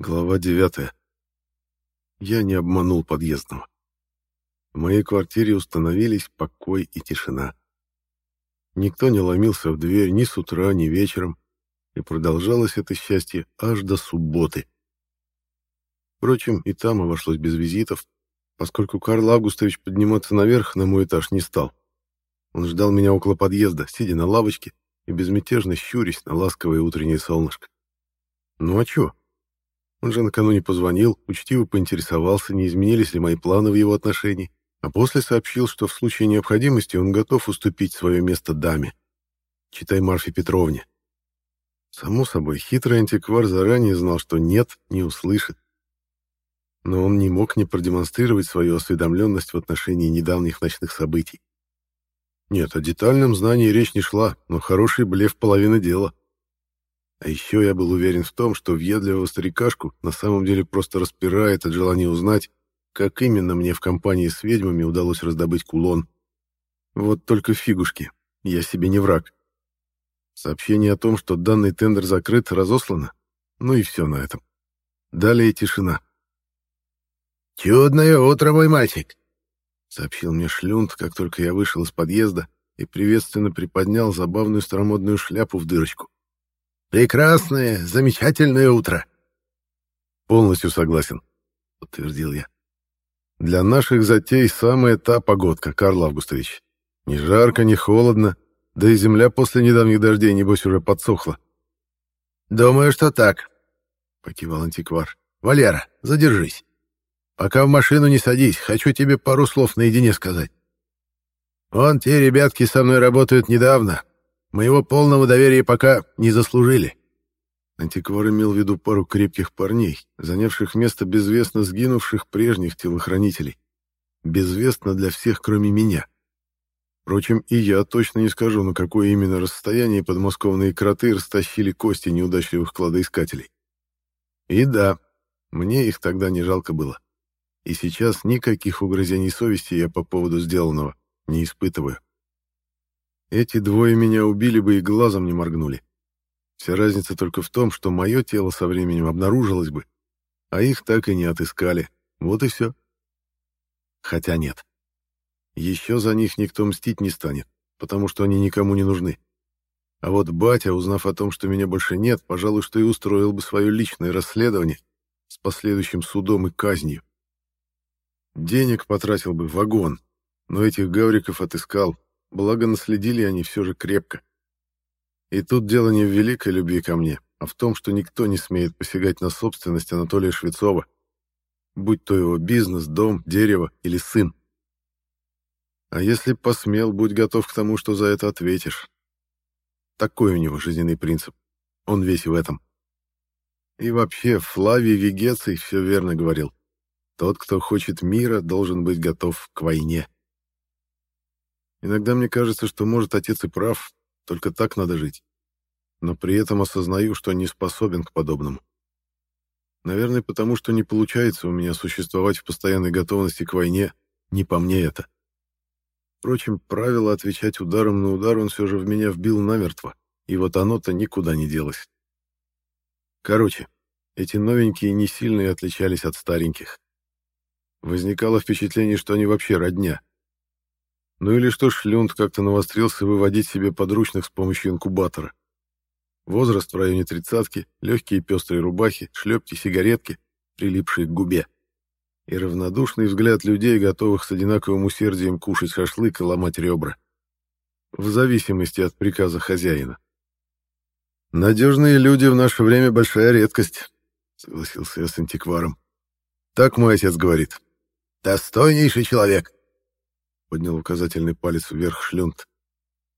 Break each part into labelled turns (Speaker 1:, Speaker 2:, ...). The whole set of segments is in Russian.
Speaker 1: Глава 9. Я не обманул подъездного. В моей квартире установились покой и тишина. Никто не ломился в дверь ни с утра, ни вечером, и продолжалось это счастье аж до субботы. Впрочем, и там обошлось без визитов, поскольку Карл Августович подниматься наверх на мой этаж не стал. Он ждал меня около подъезда, сидя на лавочке и безмятежно щурясь на ласковое утреннее солнышко. Ну а чё? Он же накануне позвонил, учтиво поинтересовался, не изменились ли мои планы в его отношении, а после сообщил, что в случае необходимости он готов уступить свое место даме. Читай Марфе Петровне. Само собой, хитрый антиквар заранее знал, что нет, не услышит. Но он не мог не продемонстрировать свою осведомленность в отношении недавних ночных событий. Нет, о детальном знании речь не шла, но хороший блеф половина дела. А еще я был уверен в том, что въедливого старикашку на самом деле просто распирает от желания узнать, как именно мне в компании с ведьмами удалось раздобыть кулон. Вот только фигушки, я себе не враг. Сообщение о том, что данный тендер закрыт, разослано. Ну и все на этом. Далее тишина.
Speaker 2: «Чудное утро, мой мальчик!»
Speaker 1: — сообщил мне Шлюнд, как только я вышел из подъезда и приветственно приподнял забавную старомодную шляпу в дырочку.
Speaker 2: Прекрасное, замечательное утро.
Speaker 1: Полностью согласен, подтвердил я. Для наших затей самая та погодка, Карл Августович. Ни жарко, ни холодно, да и земля после недавних дождей, небось, уже подсохла.
Speaker 2: Думаю, что так,
Speaker 1: покивал антиквар.
Speaker 2: Валера, задержись. Пока в машину не садись, хочу тебе пару слов наедине сказать. Вон те ребятки со мной работают недавно, Моего полного доверия пока не заслужили.
Speaker 1: Антиквар имел в виду пару крепких парней, занявших место безвестно сгинувших прежних телохранителей. Безвестно для всех, кроме меня. Впрочем, и я точно не скажу, на какое именно расстояние подмосковные кроты растащили кости неудачливых кладоискателей. И да, мне их тогда не жалко было. И сейчас никаких угрызений совести я по поводу сделанного не испытываю. Эти двое меня убили бы и глазом не моргнули. Вся разница только в том, что мое тело со временем обнаружилось бы, а их так и не отыскали. Вот и все. Хотя нет. Еще за них никто мстить не станет, потому что они никому не нужны. А вот батя, узнав о том, что меня больше нет, пожалуй, что и устроил бы свое личное расследование с последующим судом и казнью. Денег потратил бы вагон, но этих гавриков отыскал, Благо, наследили они все же крепко. И тут дело не в великой любви ко мне, а в том, что никто не смеет посягать на собственность Анатолия Швецова, будь то его бизнес, дом, дерево или сын. А если посмел, будь готов к тому, что за это ответишь. Такой у него жизненный принцип. Он весь в этом. И вообще, Флавий Вегеций все верно говорил. Тот, кто хочет мира, должен быть готов к войне. Иногда мне кажется, что, может, отец и прав, только так надо жить. Но при этом осознаю, что не способен к подобному. Наверное, потому что не получается у меня существовать в постоянной готовности к войне, не по мне это. Впрочем, правило отвечать ударом на удар он все же в меня вбил намертво, и вот оно-то никуда не делось. Короче, эти новенькие не сильно отличались от стареньких. Возникало впечатление, что они вообще родня — ну или что Шлюнд как-то навострился выводить себе подручных с помощью инкубатора. Возраст в районе тридцатки, легкие пестрые рубахи, шлепки, сигаретки, прилипшие к губе. И равнодушный взгляд людей, готовых с одинаковым усердием кушать шашлык и ломать ребра. В зависимости от приказа хозяина. «Надежные люди в наше время большая редкость», — согласился я с антикваром. «Так мой отец говорит».
Speaker 2: «Достойнейший человек»,
Speaker 1: поднял указательный палец вверх Шлюнд.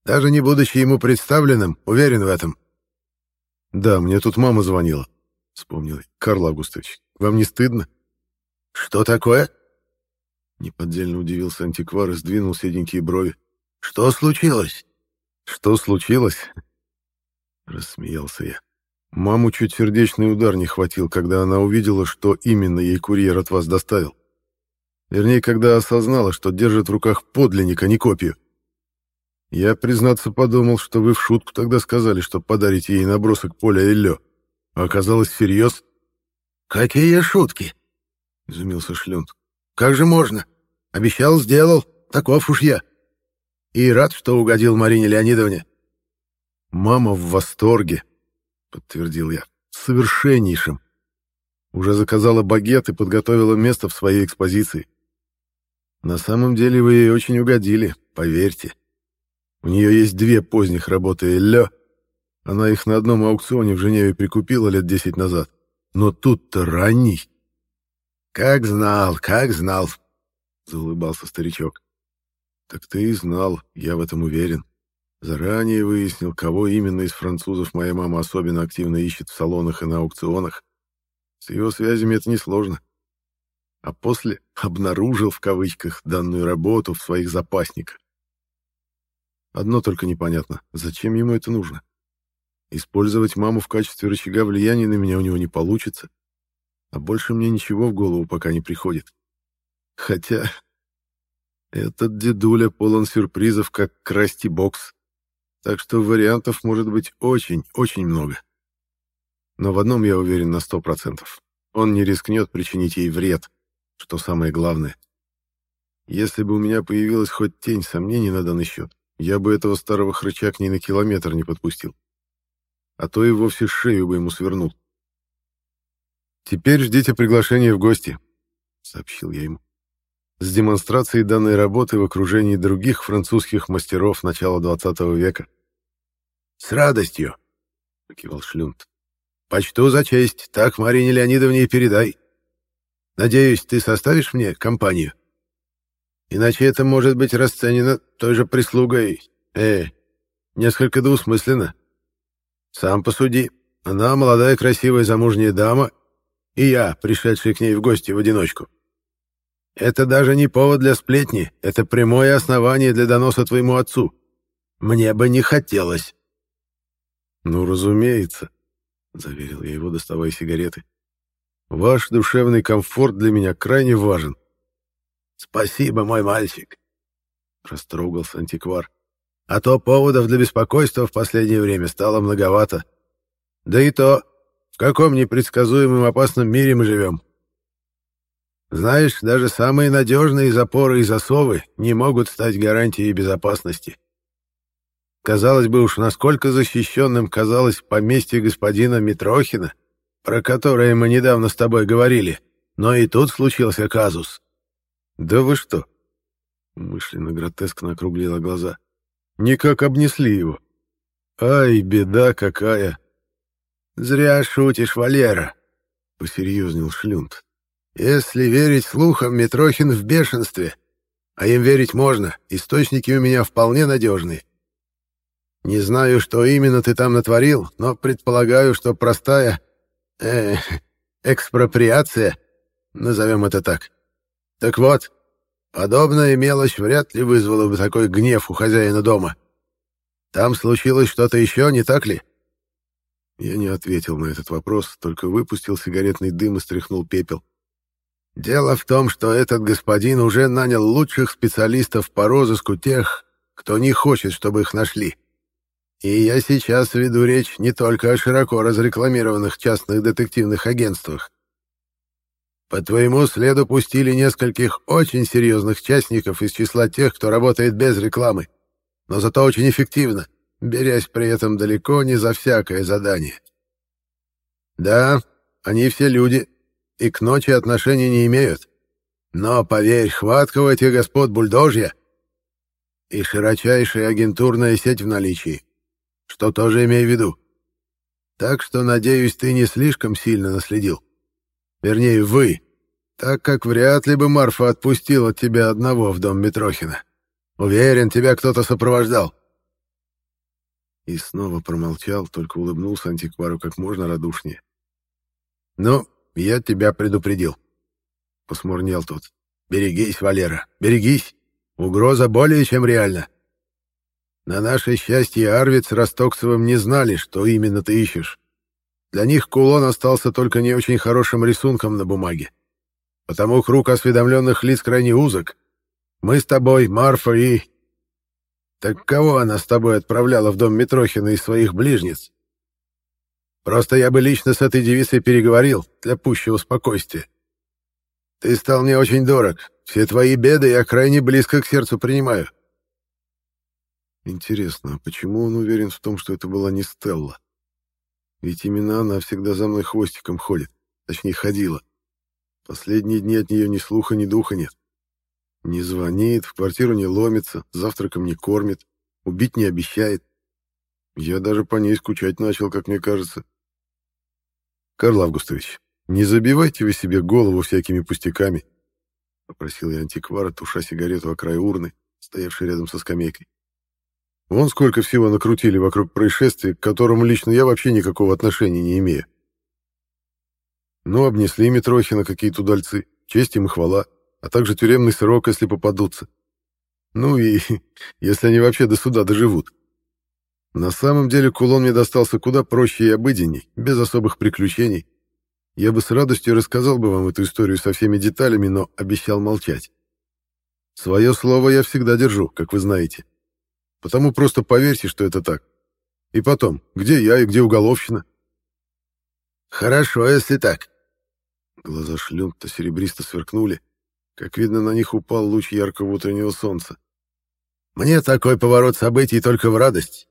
Speaker 2: Даже не будучи ему представленным, уверен в этом.
Speaker 1: Да, мне тут мама звонила, вспомнил. Карл Августович, вам не стыдно?
Speaker 2: Что такое?
Speaker 1: Неподдельно удивился антиквар и сдвинул седенькие брови.
Speaker 2: Что случилось?
Speaker 1: Что случилось? Рассмеялся я. Маму чуть сердечный удар не хватил, когда она увидела, что именно ей курьер от вас доставил. Вернее, когда осознала, что держит в руках подлинник, а не копию. Я, признаться, подумал, что вы в шутку тогда сказали, что подарите ей набросок поля Эллё. А оказалось всерьез.
Speaker 2: «Какие шутки?» — изумился Шлюнд. «Как же можно? Обещал, сделал. Таков уж я. И рад, что угодил Марине Леонидовне».
Speaker 1: «Мама в восторге», — подтвердил я. «Совершеннейшим. Уже заказала багет и подготовила место в своей экспозиции. На самом деле вы ей очень угодили, поверьте. У нее есть две поздних работы Эллё. Она их на одном аукционе в Женеве прикупила лет десять назад. Но тут-то ранний.
Speaker 2: «Как знал, как знал», — заулыбался старичок.
Speaker 1: «Так ты и знал, я в этом уверен. Заранее выяснил, кого именно из французов моя мама особенно активно ищет в салонах и на аукционах. С его связями это несложно. А после «обнаружил» в кавычках данную работу в своих запасниках. Одно только непонятно, зачем ему это нужно? Использовать маму в качестве рычага влияния на меня у него не получится, а больше мне ничего в голову пока не приходит. Хотя этот дедуля полон сюрпризов, как красти бокс, так что вариантов может быть очень-очень много. Но в одном я уверен на сто процентов. Он не рискнет причинить ей вред, что самое главное. Если бы у меня появилась хоть тень сомнений на данный счет, я бы этого старого хрыча к ней на километр не подпустил. А то и вовсе шею бы ему свернул. «Теперь ждите приглашения в гости», — сообщил я ему. «С демонстрацией данной работы в окружении других французских мастеров начала XX века».
Speaker 2: «С радостью», — покивал Шлюнт. «Почту за честь, так Марине Леонидовне и передай. Надеюсь, ты составишь мне компанию?» Иначе это может быть расценено той же прислугой. Э, несколько двусмысленно. Сам посуди. Она молодая, красивая, замужняя дама, и я, пришедший к ней в гости в одиночку. Это даже не повод для сплетни, это прямое основание для доноса твоему отцу. Мне бы не хотелось.
Speaker 1: Ну, разумеется, заверил я его, доставая сигареты. Ваш душевный комфорт для меня крайне важен.
Speaker 2: «Спасибо, мой мальчик», — растрогался антиквар. «А то поводов для беспокойства в последнее время стало многовато. Да и то, в каком непредсказуемом опасном мире мы живем. Знаешь, даже самые надежные запоры и засовы не могут стать гарантией безопасности. Казалось бы уж, насколько защищенным казалось поместье господина Митрохина, про которое мы недавно с тобой говорили, но и тут случился казус.
Speaker 1: «Да вы что?» Мысленно гротескно округлила глаза. «Никак обнесли его. Ай, беда какая!»
Speaker 2: «Зря шутишь, Валера», — посерьезнел Шлюнт. «Если верить слухам, Митрохин в бешенстве. А им верить можно, источники у меня вполне надежные. Не знаю, что именно ты там натворил, но предполагаю, что простая... Э, экспроприация, назовем это так, так вот, подобная мелочь вряд ли вызвала бы такой гнев у хозяина дома. Там случилось что-то еще, не так ли?
Speaker 1: Я не ответил на этот вопрос, только выпустил сигаретный дым и стряхнул пепел.
Speaker 2: Дело в том, что этот господин уже нанял лучших специалистов по розыску тех, кто не хочет, чтобы их нашли. И я сейчас веду речь не только о широко разрекламированных частных детективных агентствах, по твоему следу пустили нескольких очень серьезных частников из числа тех, кто работает без рекламы, но зато очень эффективно, берясь при этом далеко не за всякое задание. Да, они все люди и к ночи отношения не имеют, но, поверь, хватка у этих господ бульдожья и широчайшая агентурная сеть в наличии, что тоже имей в виду. Так что, надеюсь, ты не слишком сильно наследил. Вернее, вы, так как вряд ли бы Марфа отпустила тебя одного в дом Митрохина. Уверен, тебя кто-то сопровождал.
Speaker 1: И снова промолчал, только улыбнулся антиквару как можно радушнее.
Speaker 2: «Ну, я тебя предупредил», — посмурнел тот. «Берегись, Валера, берегись. Угроза более чем реальна. На наше счастье Арвид с Ростоксовым не знали, что именно ты ищешь. Для них кулон остался только не очень хорошим рисунком на бумаге. Потому круг осведомленных лиц крайне узок. Мы с тобой, Марфа и... Так кого она с тобой отправляла в дом Митрохина из своих ближниц? Просто я бы лично с этой девицей переговорил для пущего спокойствия. Ты стал мне очень дорог. Все твои беды я крайне близко к сердцу принимаю.
Speaker 1: Интересно, а почему он уверен в том, что это была не Стелла? Ведь именно она всегда за мной хвостиком ходит, точнее ходила. Последние дни от нее ни слуха, ни духа нет. Не звонит, в квартиру не ломится, завтраком не кормит, убить не обещает. Я даже по ней скучать начал, как мне кажется. Карл Августович, не забивайте вы себе голову всякими пустяками, попросил я антиквара, туша сигарету о край урны, стоявшей рядом со скамейкой. Вон сколько всего накрутили вокруг происшествия, к которому лично я вообще никакого отношения не имею. Ну, обнесли Митрохина какие-то удальцы, честь им и хвала, а также тюремный срок, если попадутся. Ну и если они вообще до суда доживут. На самом деле кулон мне достался куда проще и обыденней, без особых приключений. Я бы с радостью рассказал бы вам эту историю со всеми деталями, но обещал молчать. Свое слово я всегда держу, как вы знаете. Потому просто поверьте, что это так. И потом, где я и где уголовщина?
Speaker 2: Хорошо, если так.
Speaker 1: Глаза шлюнта серебристо сверкнули. Как видно, на них упал луч яркого утреннего солнца.
Speaker 2: Мне такой поворот событий только в радость.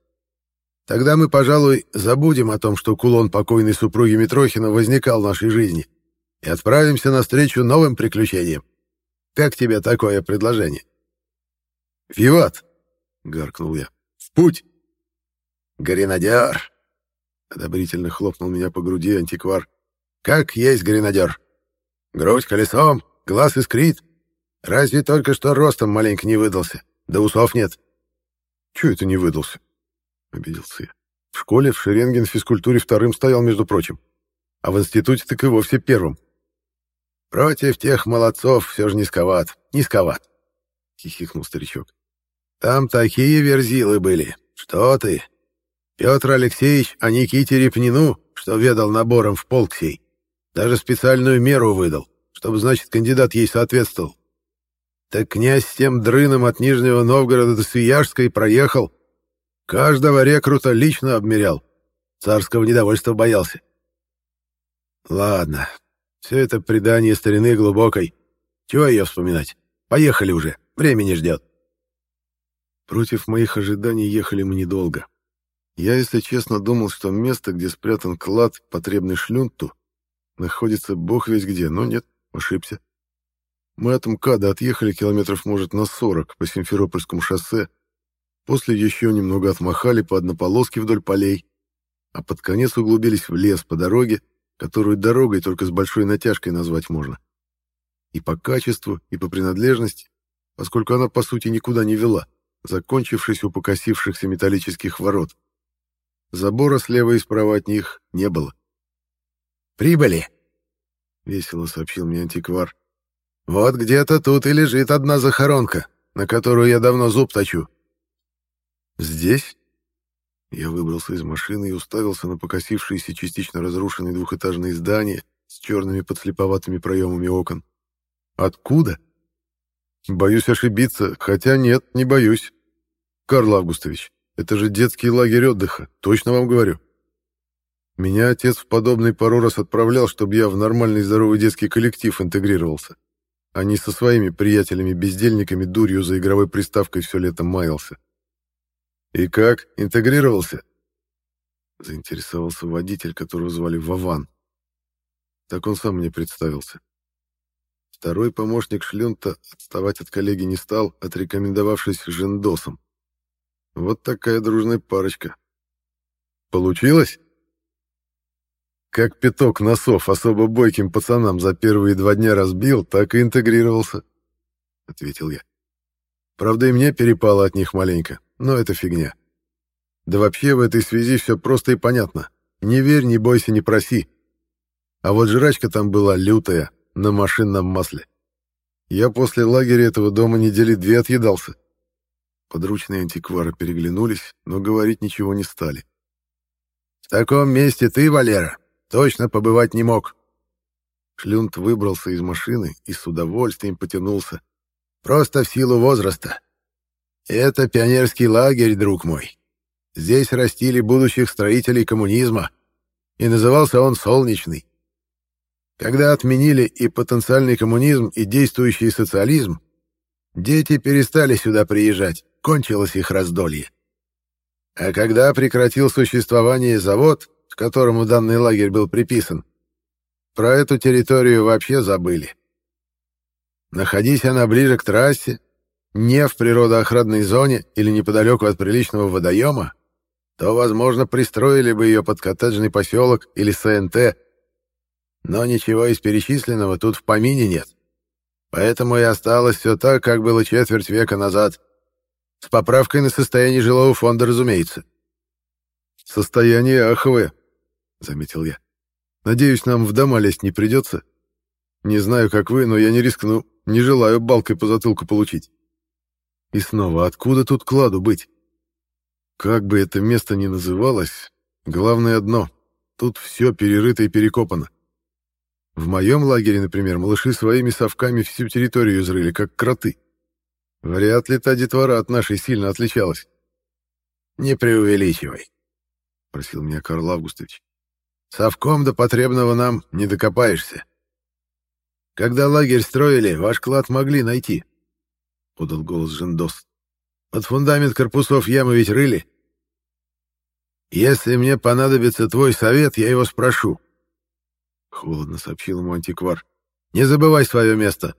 Speaker 2: Тогда мы, пожалуй, забудем о том, что кулон покойной супруги Митрохина возникал в нашей жизни, и отправимся навстречу новым приключениям. Как тебе такое предложение?
Speaker 1: «Виват!» — гаркнул я. «В путь!»
Speaker 2: «Гренадер!» — одобрительно хлопнул меня по груди антиквар. «Как есть гренадер! Грудь колесом, глаз искрит. Разве только что ростом маленько не выдался, да усов нет».
Speaker 1: «Чё это не выдался?» — обиделся я. «В школе в Шеренген физкультуре вторым стоял, между прочим. А в институте так и вовсе первым».
Speaker 2: «Против тех молодцов все же низковат, низковат», — хихикнул старичок. «Там такие верзилы были. Что ты? Петр Алексеевич о Никите Репнину, что ведал набором в полк сей, даже специальную меру выдал, чтобы, значит, кандидат ей соответствовал. Так князь с тем дрыном от Нижнего Новгорода до Свияжской проехал, Каждого рекрута лично обмерял. Царского недовольства боялся. Ладно, все это предание старины глубокой. Чего ее вспоминать? Поехали уже, времени ждет.
Speaker 1: Против моих ожиданий ехали мы недолго. Я, если честно, думал, что место, где спрятан клад, потребный шлюнту, находится бог весь где, но нет, ошибся. Мы от МКАДа отъехали километров, может, на 40 по Симферопольскому шоссе, После еще немного отмахали по однополоске вдоль полей, а под конец углубились в лес по дороге, которую дорогой только с большой натяжкой назвать можно. И по качеству, и по принадлежности, поскольку она, по сути, никуда не вела, закончившись у покосившихся металлических ворот. Забора слева и справа от них не было.
Speaker 2: «Прибыли!» — весело сообщил мне антиквар. «Вот где-то тут и лежит одна захоронка, на которую я давно зуб точу.
Speaker 1: «Здесь?» Я выбрался из машины и уставился на покосившиеся частично разрушенные двухэтажные здания с черными подслеповатыми проемами окон. «Откуда?» «Боюсь ошибиться, хотя нет, не боюсь. Карл Августович, это же детский лагерь отдыха, точно вам говорю. Меня отец в подобный пару раз отправлял, чтобы я в нормальный здоровый детский коллектив интегрировался, а не со своими приятелями-бездельниками дурью за игровой приставкой все лето маялся. «И как, интегрировался?» Заинтересовался водитель, которого звали Вован. Так он сам мне представился. Второй помощник Шлюнта отставать от коллеги не стал, отрекомендовавшись Жендосом. Вот такая дружная парочка. Получилось? Как пяток носов особо бойким пацанам за первые два дня разбил, так и интегрировался, — ответил я. Правда, и мне перепало от них маленько. Но это фигня. Да вообще в этой связи все просто и понятно. Не верь, не бойся, не проси. А вот жрачка там была лютая, на машинном масле. Я после лагеря этого дома недели две отъедался. Подручные антиквары переглянулись, но говорить ничего не стали.
Speaker 2: «В таком месте ты, Валера, точно побывать не мог».
Speaker 1: Шлюнт выбрался из машины и с удовольствием потянулся.
Speaker 2: «Просто в силу возраста. Это пионерский лагерь, друг мой. Здесь растили будущих строителей коммунизма. и назывался он «Солнечный». Когда отменили и потенциальный коммунизм, и действующий социализм, дети перестали сюда приезжать, кончилось их раздолье. А когда прекратил существование завод, к которому данный лагерь был приписан, про эту территорию вообще забыли. Находись она ближе к трассе, не в природоохранной зоне или неподалеку от приличного водоема, то, возможно, пристроили бы ее под коттеджный поселок или СНТ, но ничего из перечисленного тут в помине нет. Поэтому и осталось все так, как было четверть века назад. С поправкой на состояние жилого фонда, разумеется.
Speaker 1: «Состояние аховое», — заметил я. «Надеюсь, нам в дома лезть не придется. Не знаю, как вы, но я не рискну, не желаю балкой по затылку получить». И снова, откуда тут кладу быть? Как бы это место ни называлось, главное одно — тут все перерыто и перекопано. В моем лагере, например, малыши своими совками всю территорию изрыли, как кроты. Вряд ли та детвора от нашей сильно отличалась.
Speaker 2: «Не преувеличивай», — просил меня Карл Августович. «Совком до потребного нам не докопаешься. Когда лагерь строили, ваш клад могли найти, подал голос Жендос. Под фундамент корпусов ямы ведь рыли. Если мне понадобится твой совет, я его спрошу. Холодно сообщил ему антиквар. Не забывай свое место.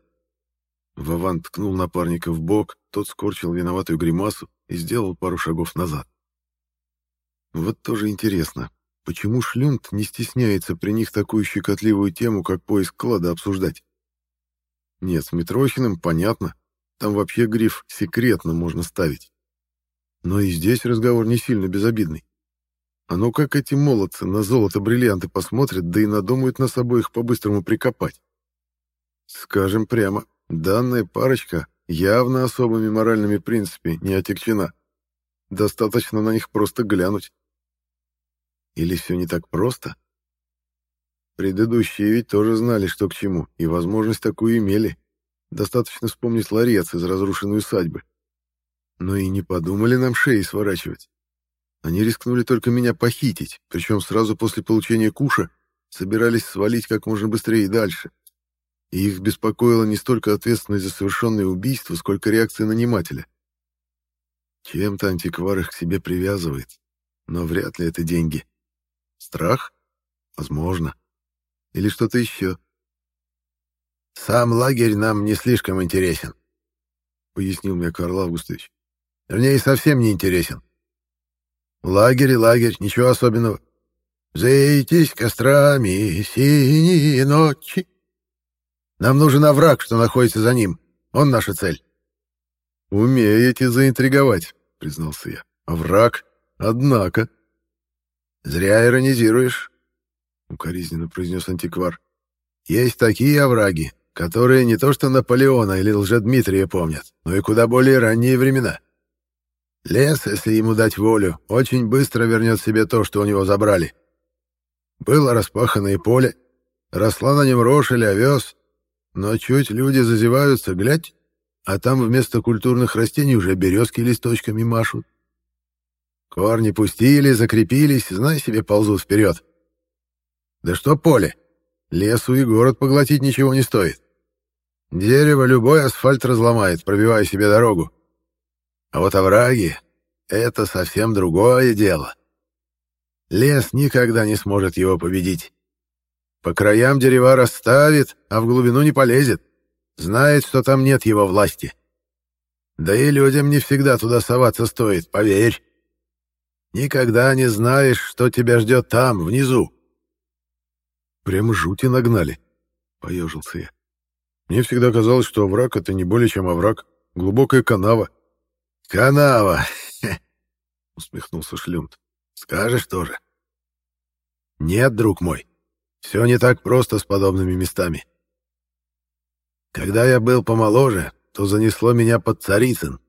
Speaker 1: Вован ткнул напарника в бок, тот скорчил виноватую гримасу и сделал пару шагов назад. Вот тоже интересно, почему Шлюнт не стесняется при них такую щекотливую тему, как поиск клада, обсуждать? Нет, с Митрохиным понятно. Там вообще гриф «секретно» можно ставить. Но и здесь разговор не сильно безобидный. А ну как эти молодцы на золото-бриллианты посмотрят, да и надумают нас обоих по-быстрому прикопать. Скажем прямо, данная парочка явно особыми моральными принципами не отягчена. Достаточно на них просто глянуть. Или все не так просто? Предыдущие ведь тоже знали, что к чему, и возможность такую имели. Достаточно вспомнить ларец из разрушенной усадьбы. Но и не подумали нам шеи сворачивать. Они рискнули только меня похитить, причем сразу после получения куша собирались свалить как можно быстрее и дальше. И их беспокоила не столько ответственность за совершенное убийство, сколько реакция нанимателя. Чем-то антиквар их к себе привязывает, но вряд ли это деньги. Страх? Возможно. Или что-то еще.
Speaker 2: «Сам лагерь нам не слишком интересен», — пояснил мне Карл Августович. «Вернее, совсем не интересен. Лагерь и лагерь, ничего особенного. Заитись кострами синие ночи. Нам нужен овраг, что находится за ним. Он наша цель».
Speaker 1: «Умеете заинтриговать», — признался я. «Овраг? Однако».
Speaker 2: «Зря иронизируешь», — укоризненно произнес антиквар. «Есть такие овраги, которые не то что Наполеона или Лжедмитрия помнят, но и куда более ранние времена. Лес, если ему дать волю, очень быстро вернет себе то, что у него забрали. Было распаханное поле, росла на нем рожь или овес, но чуть люди зазеваются, глядь, а там вместо культурных растений уже березки листочками машут. Корни пустили, закрепились, знай себе, ползут вперед. Да что поле? Лесу и город поглотить ничего не стоит. Дерево любой асфальт разломает, пробивая себе дорогу. А вот овраги — это совсем другое дело. Лес никогда не сможет его победить. По краям дерева расставит, а в глубину не полезет. Знает, что там нет его власти. Да и людям не всегда туда соваться стоит, поверь. Никогда не знаешь, что тебя ждет там, внизу.
Speaker 1: Прямо жути нагнали, — поежился я. Мне всегда казалось, что овраг — это не более чем овраг, глубокая канава.
Speaker 2: «Канава!» — усмехнулся Шлюмт. «Скажешь тоже?» «Нет, друг мой, все не так просто с подобными местами. Когда я был помоложе, то занесло меня под Царицын.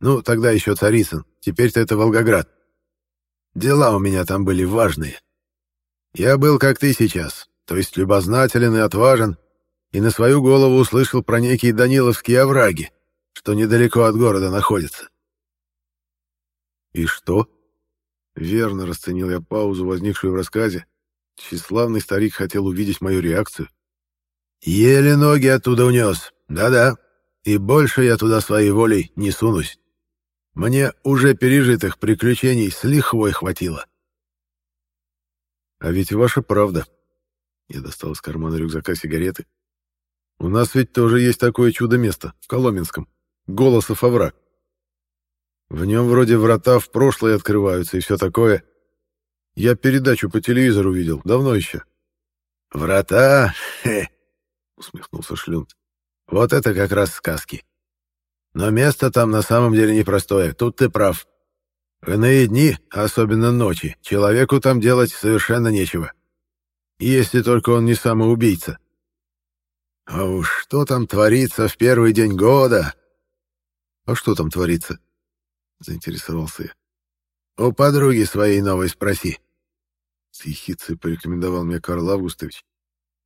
Speaker 2: Ну, тогда еще Царицын, теперь-то это Волгоград. Дела у меня там были важные. Я был как ты сейчас, то есть любознателен и отважен, и на свою голову услышал про некие Даниловские овраги, что недалеко от города находятся.
Speaker 1: «И что?» Верно расценил я паузу, возникшую в рассказе, Тщеславный старик хотел увидеть мою реакцию.
Speaker 2: «Еле ноги оттуда унес. Да-да. И больше я туда своей волей не сунусь. Мне уже пережитых приключений с лихвой хватило».
Speaker 1: «А ведь ваша правда». Я достал из кармана рюкзака сигареты. «У нас ведь тоже есть такое чудо-место, в Коломенском. Голосов овраг. В нем вроде врата в прошлое открываются и все такое. Я передачу по телевизору видел, давно еще».
Speaker 2: «Врата? Хе!» — усмехнулся Шлюнт. «Вот это как раз сказки. Но место там на самом деле непростое, тут ты прав. В иные дни, особенно ночи, человеку там делать совершенно нечего. Если только он не самоубийца. А уж что там творится в первый день года?
Speaker 1: А что там творится? Заинтересовался я.
Speaker 2: У подруги своей новой спроси.
Speaker 1: С ехицей порекомендовал мне Карл Августович.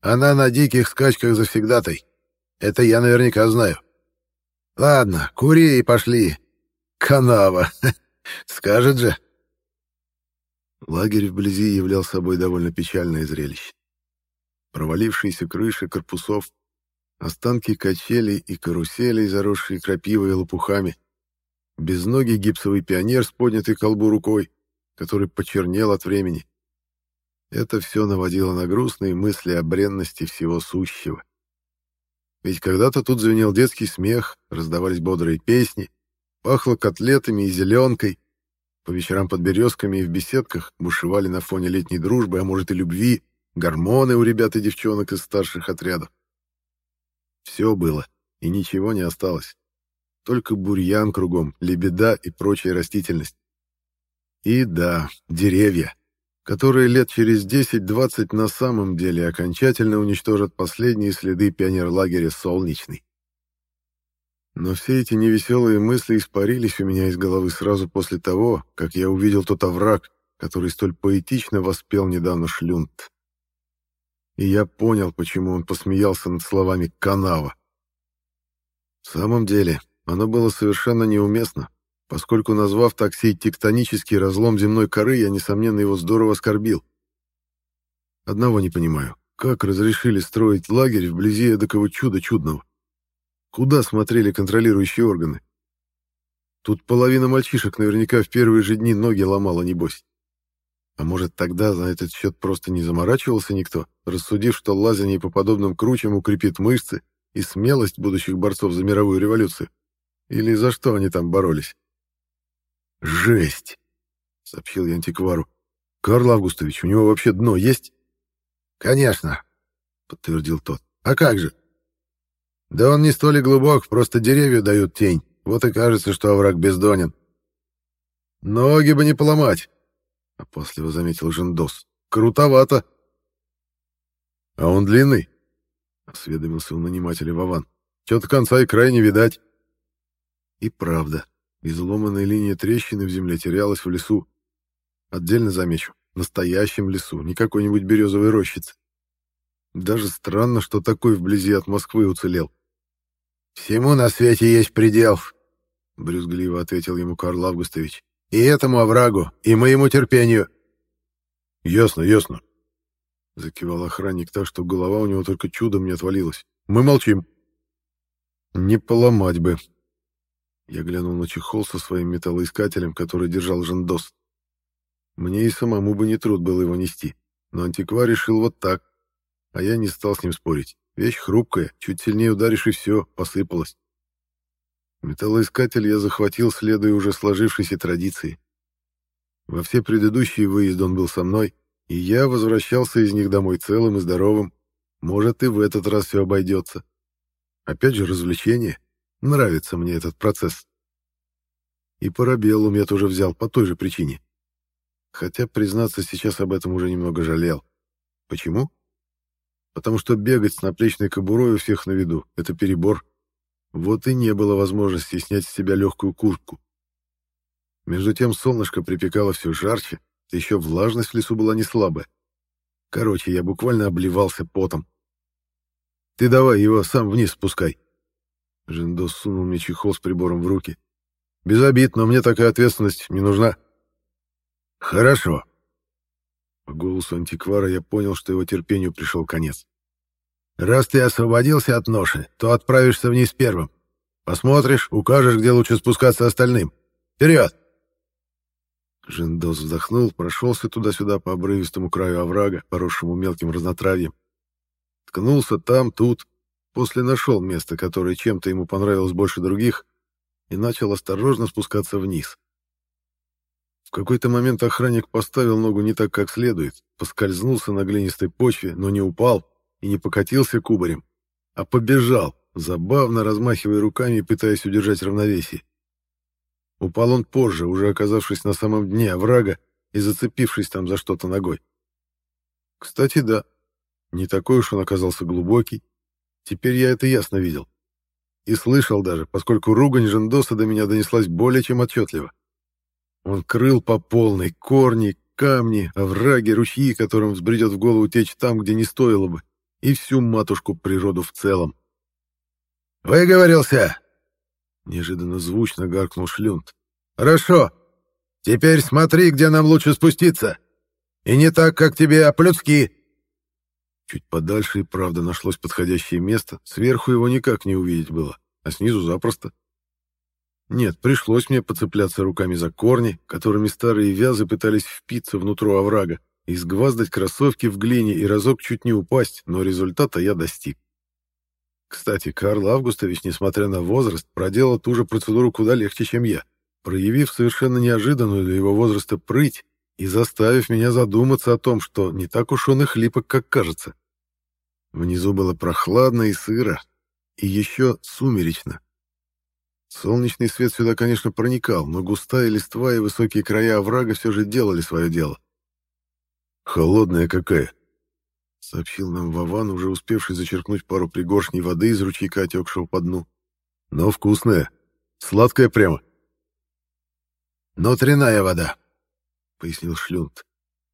Speaker 2: Она на диких скачках завсегдатай. Это я наверняка знаю. Ладно, кури и пошли. Канава. Скажет же.
Speaker 1: Лагерь вблизи являл собой довольно печальное зрелище. Провалившиеся крыши корпусов, останки качелей и каруселей, заросшие крапивой и лопухами, безногий гипсовый пионер с поднятой колбу рукой, который почернел от времени. Это все наводило на грустные мысли о бренности всего сущего. Ведь когда-то тут звенел детский смех, раздавались бодрые песни, Пахло котлетами и зеленкой. По вечерам под березками и в беседках бушевали на фоне летней дружбы, а может и любви, гормоны у ребят и девчонок из старших отрядов. Все было, и ничего не осталось. Только бурьян кругом, лебеда и прочая растительность. И да, деревья, которые лет через 10-20 на самом деле окончательно уничтожат последние следы пионерлагеря «Солнечный». Но все эти невеселые мысли испарились у меня из головы сразу после того, как я увидел тот овраг, который столь поэтично воспел недавно Шлюнт. И я понял, почему он посмеялся над словами «канава». В самом деле, оно было совершенно неуместно, поскольку, назвав такси тектонический разлом земной коры, я, несомненно, его здорово оскорбил. Одного не понимаю, как разрешили строить лагерь вблизи эдакого чуда чудного? Куда смотрели контролирующие органы? Тут половина мальчишек наверняка в первые же дни ноги ломала, небось. А может, тогда на этот счет просто не заморачивался никто, рассудив, что лазание по подобным кручам укрепит мышцы и смелость будущих борцов за мировую революцию? Или за что они там боролись? «Жесть!» — сообщил я антиквару. «Карл Августович, у него вообще дно есть?»
Speaker 2: «Конечно», — подтвердил тот. «А как же?» Да он не столь глубок, просто деревья дают тень. Вот и кажется, что овраг бездонен.
Speaker 1: Ноги бы не поломать, — опасливо заметил Жендос. Крутовато. А он длинный? — осведомился у нанимателя Вован. Чё-то конца и края не видать. И правда, изломанная линия трещины в земле терялась в лесу. Отдельно замечу, настоящем лесу, не какой-нибудь березовой рощице. Даже странно, что такой вблизи от Москвы уцелел.
Speaker 2: «Всему на свете есть предел», — брюзгливо ответил ему Карл Августович. «И этому оврагу, и моему терпению».
Speaker 1: «Ясно, ясно», — закивал охранник так, что голова у него только чудом не отвалилась. «Мы молчим». «Не поломать бы». Я глянул на чехол со своим металлоискателем, который держал Жендос. Мне и самому бы не труд было его нести, но антиквар решил вот так, а я не стал с ним спорить. Вещь хрупкая, чуть сильнее ударишь и все, посыпалось. Металлоискатель я захватил, следуя уже сложившейся традиции. Во все предыдущие выезды он был со мной, и я возвращался из них домой целым и здоровым. Может, и в этот раз все обойдется. Опять же, развлечение. Нравится мне этот процесс. И парабеллум я тоже взял по той же причине. Хотя, признаться, сейчас об этом уже немного жалел. Почему? потому что бегать с наплечной кобурой у всех на виду — это перебор. Вот и не было возможности снять с себя легкую куртку. Между тем солнышко припекало все жарче, да еще влажность в лесу была не слабая. Короче, я буквально обливался потом. «Ты давай его сам вниз спускай». Жендос сунул мне чехол с прибором в руки. «Без обид, но мне такая ответственность не нужна».
Speaker 2: «Хорошо».
Speaker 1: По голосу антиквара я понял, что его терпению пришел конец.
Speaker 2: «Раз ты освободился от ноши, то отправишься вниз первым. Посмотришь, укажешь, где лучше спускаться остальным. Вперед!»
Speaker 1: Жендос вздохнул, прошелся туда-сюда по обрывистому краю оврага, поросшему мелким разнотравьем. Ткнулся там, тут, после нашел место, которое чем-то ему понравилось больше других, и начал осторожно спускаться вниз. В какой-то момент охранник поставил ногу не так, как следует, поскользнулся на глинистой почве, но не упал и не покатился кубарем, а побежал, забавно размахивая руками и пытаясь удержать равновесие. Упал он позже, уже оказавшись на самом дне оврага и зацепившись там за что-то ногой. Кстати, да, не такой уж он оказался глубокий. Теперь я это ясно видел. И слышал даже, поскольку ругань Жендоса до меня донеслась более чем отчетливо. Он крыл по полной корни, камни, овраги, ручьи, которым взбредет в голову течь там, где не стоило бы, и всю матушку природу в целом.
Speaker 2: «Выговорился!»
Speaker 1: Неожиданно звучно гаркнул Шлюнт.
Speaker 2: «Хорошо. Теперь смотри, где нам лучше спуститься. И не так, как тебе, а плюски!»
Speaker 1: Чуть подальше и правда нашлось подходящее место. Сверху его никак не увидеть было, а снизу запросто. Нет, пришлось мне поцепляться руками за корни, которыми старые вязы пытались впиться внутрь оврага, и сгваздать кроссовки в глине и разок чуть не упасть, но результата я достиг. Кстати, Карл Августович, несмотря на возраст, проделал ту же процедуру куда легче, чем я, проявив совершенно неожиданную для его возраста прыть и заставив меня задуматься о том, что не так уж он и хлипок, как кажется. Внизу было прохладно и сыро, и еще сумеречно. Солнечный свет сюда, конечно, проникал, но густая листва и высокие края оврага все же делали свое дело. «Холодная какая!» — сообщил нам Вован, уже успевший зачерпнуть пару пригоршней воды из ручейка, отекшего по дну. «Но вкусная. Сладкая прямо».
Speaker 2: «Внутренняя вода», — пояснил Шлюнт.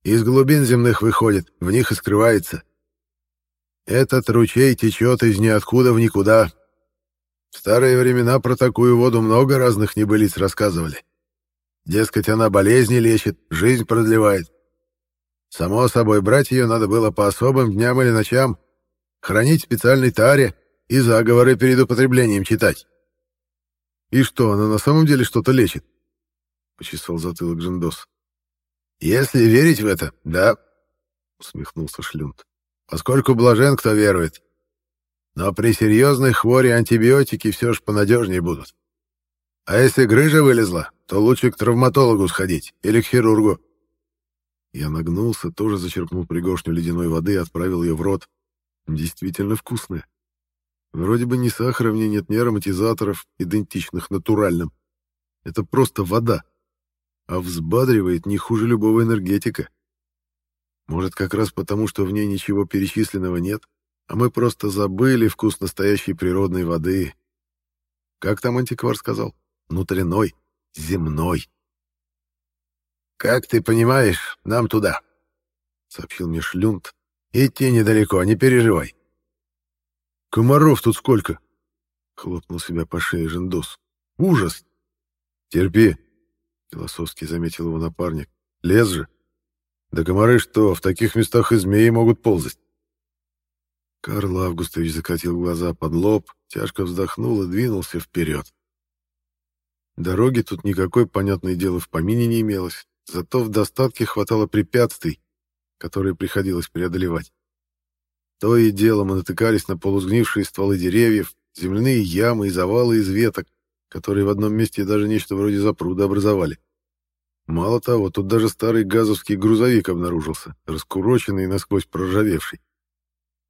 Speaker 2: «Из глубин земных выходит, в них и скрывается. Этот ручей течет из ниоткуда в никуда, в старые времена про такую воду много разных небылиц рассказывали. Дескать, она болезни лечит, жизнь продлевает. Само собой, брать ее надо было по особым дням или ночам, хранить в специальной таре и заговоры перед употреблением читать.
Speaker 1: «И что, она на самом деле что-то лечит?» — почесал затылок Жендос.
Speaker 2: «Если верить в это, да», — усмехнулся Шлюнт. «Поскольку блажен, кто верует. Но при серьезной хворе антибиотики все же понадежнее будут. А если грыжа вылезла, то лучше к травматологу сходить или к хирургу.
Speaker 1: Я нагнулся, тоже зачерпнул пригоршню ледяной воды и отправил ее в рот. Действительно вкусная. Вроде бы ни сахара в ней нет, ни ароматизаторов, идентичных натуральным. Это просто вода. А взбадривает не хуже любого энергетика. Может, как раз потому, что в ней ничего перечисленного нет, а мы просто забыли вкус настоящей природной воды. Как там антиквар сказал? Внутренной, земной.
Speaker 2: «Как ты понимаешь, нам туда», — сообщил мне Шлюнт. «Идти недалеко, не переживай».
Speaker 1: «Комаров тут сколько?» — хлопнул себя по шее Жендос. «Ужас!» «Терпи», — философски заметил его напарник. «Лес же. Да комары что, в таких местах и змеи могут ползать». Карл Августович закатил глаза под лоб, тяжко вздохнул и двинулся вперед. Дороги тут никакой, понятное дело, в помине не имелось, зато в достатке хватало препятствий, которые приходилось преодолевать. То и дело мы натыкались на полусгнившие стволы деревьев, земляные ямы и завалы из веток, которые в одном месте даже нечто вроде запруда образовали. Мало того, тут даже старый газовский грузовик обнаружился, раскуроченный и насквозь проржавевший.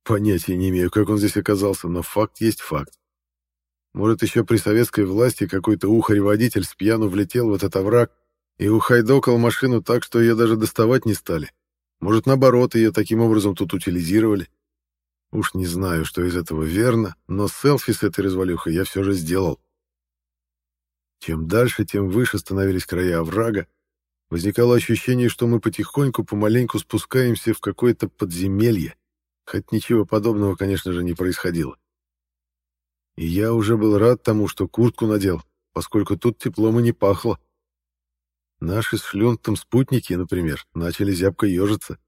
Speaker 1: Понятия не имею, как он здесь оказался, но факт есть факт. Может, еще при советской власти какой-то ухарь-водитель с пьяну влетел в этот овраг и ухайдокал машину так, что ее даже доставать не стали. Может, наоборот, ее таким образом тут утилизировали. Уж не знаю, что из этого верно, но селфи с этой развалюхой я все же сделал. Чем дальше, тем выше становились края оврага. Возникало ощущение, что мы потихоньку, помаленьку спускаемся в какое-то подземелье. Хоть ничего подобного, конечно же, не происходило. И я уже был рад тому, что куртку надел, поскольку тут теплом и не пахло. Наши с Шлюнтом спутники, например, начали зябко ежиться,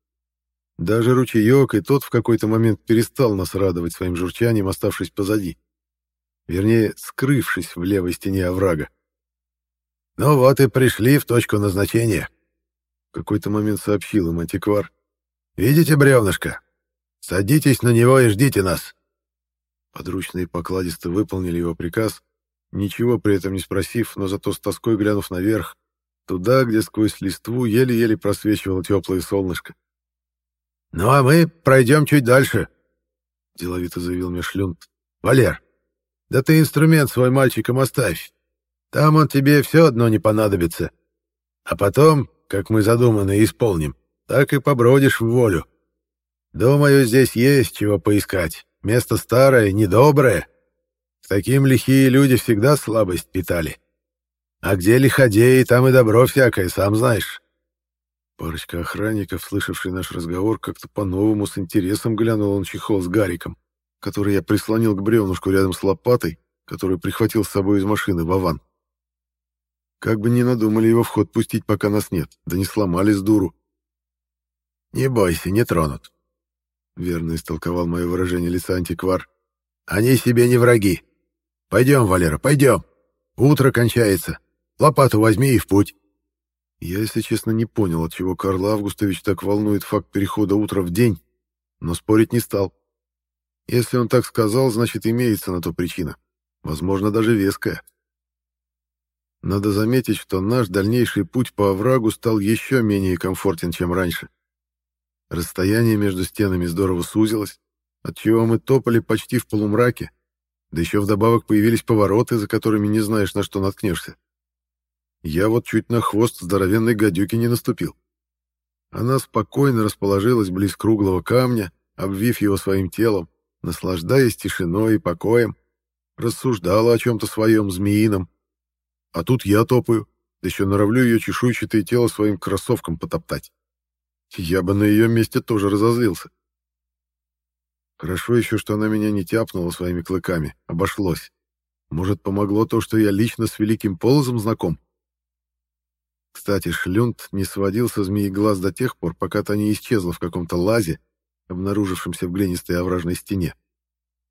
Speaker 1: Даже ручеек и тот в какой-то момент перестал нас радовать своим журчанием, оставшись позади. Вернее, скрывшись в левой стене оврага.
Speaker 2: «Ну вот и пришли в точку назначения», —
Speaker 1: в какой-то момент сообщил им антиквар.
Speaker 2: «Видите бревнышко? Садитесь на него и ждите нас».
Speaker 1: Подручные покладисто выполнили его приказ, ничего при этом не спросив, но зато с тоской глянув наверх, туда, где сквозь листву еле-еле просвечивало теплое солнышко.
Speaker 2: «Ну а мы пройдем чуть дальше», — деловито заявил мне Шлюнд. «Валер, да ты инструмент свой мальчикам оставь. Там он тебе все одно не понадобится. А потом, как мы задуманы, исполним, так и побродишь в волю. Думаю, здесь есть чего поискать. Место старое, недоброе. С таким лихие люди всегда слабость питали. А где лиходеи, там и добро всякое, сам знаешь.
Speaker 1: Парочка охранников, слышавший наш разговор, как-то по-новому с интересом глянул на чехол с гариком, который я прислонил к бревнушку рядом с лопатой, которую прихватил с собой из машины Вован. Как бы не надумали его в ход пустить, пока нас нет, да не сломали с дуру.
Speaker 2: «Не бойся, не тронут», —
Speaker 1: верно истолковал мое выражение лица антиквар.
Speaker 2: «Они себе не враги. Пойдем, Валера, пойдем. Утро кончается. Лопату возьми и в путь».
Speaker 1: Я, если честно, не понял, от чего Карл Августович так волнует факт перехода утра в день, но спорить не стал. Если он так сказал, значит, имеется на то причина. Возможно, даже веская. Надо заметить, что наш дальнейший путь по оврагу стал еще менее комфортен, чем раньше. Расстояние между стенами здорово сузилось, отчего мы топали почти в полумраке, да еще вдобавок появились повороты, за которыми не знаешь, на что наткнешься. Я вот чуть на хвост здоровенной гадюки не наступил. Она спокойно расположилась близ круглого камня, обвив его своим телом, наслаждаясь тишиной и покоем, рассуждала о чем-то своем змеином. А тут я топаю, да еще норовлю ее чешуйчатое тело своим кроссовком потоптать. Я бы на ее месте тоже разозлился. Хорошо еще, что она меня не тяпнула своими клыками, обошлось. Может, помогло то, что я лично с Великим Полозом знаком? Кстати, Шлюнд не сводил со змеи глаз до тех пор, пока та не исчезла в каком-то лазе, обнаружившемся в глинистой овражной стене.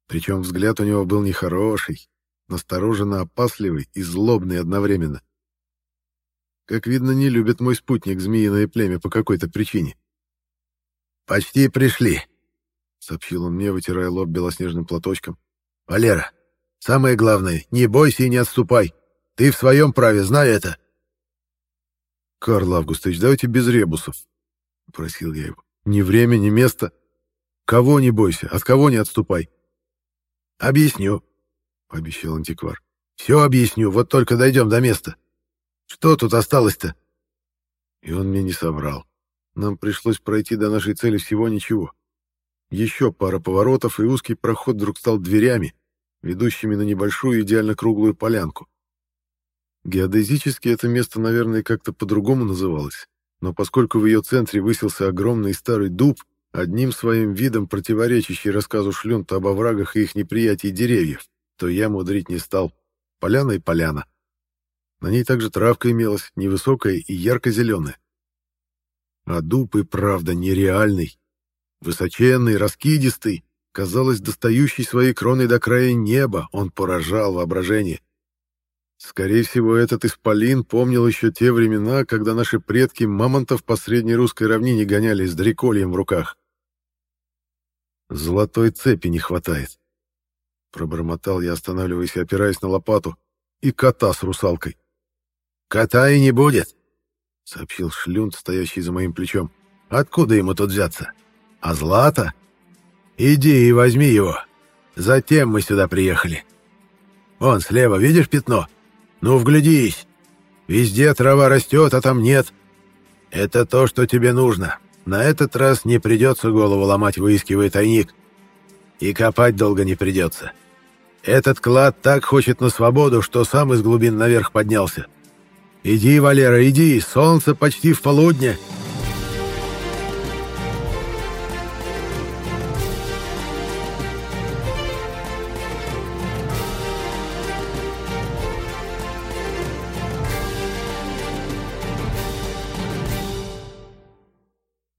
Speaker 1: Причем взгляд у него был нехороший, настороженно опасливый и злобный одновременно. Как видно, не любит мой спутник змеиное племя по какой-то причине.
Speaker 2: «Почти пришли», — сообщил
Speaker 1: он мне, вытирая лоб белоснежным платочком.
Speaker 2: «Валера, самое главное, не бойся и не отступай. Ты в своем праве, знай это».
Speaker 1: «Карл Августович, давайте без ребусов», — просил я его. «Ни время, ни место. Кого не бойся, от кого не отступай».
Speaker 2: «Объясню», — пообещал антиквар. «Все объясню, вот только дойдем до места». Что тут осталось-то?»
Speaker 1: И он мне не соврал. Нам пришлось пройти до нашей цели всего ничего. Еще пара поворотов, и узкий проход вдруг стал дверями, ведущими на небольшую идеально круглую полянку. Геодезически это место, наверное, как-то по-другому называлось, но поскольку в ее центре высился огромный старый дуб, одним своим видом противоречащий рассказу Шлюнта об оврагах и их неприятии деревьев, то я мудрить не стал. Поляна и поляна. На ней также травка имелась, невысокая и ярко-зеленая. А дуб и правда нереальный. Высоченный, раскидистый, казалось, достающий своей кроной до края неба, он поражал воображение. Скорее всего, этот исполин помнил еще те времена, когда наши предки мамонтов по средней русской равнине гоняли с дрекольем в руках. «Золотой цепи не хватает», — пробормотал я, останавливаясь и опираясь на лопату, — «и кота с русалкой».
Speaker 2: «Кота и не будет», — сообщил Шлюнд, стоящий за моим плечом. «Откуда ему тут взяться? А Злата? Иди и возьми его. Затем мы сюда приехали. Вон слева, видишь пятно? Ну, вглядись. Везде трава растет, а там нет. Это то, что тебе нужно. На этот раз не придется голову ломать, выискивая тайник. И копать долго не придется. Этот клад так хочет на свободу, что сам из глубин наверх поднялся. «Иди, Валера, иди, солнце почти в полудне!»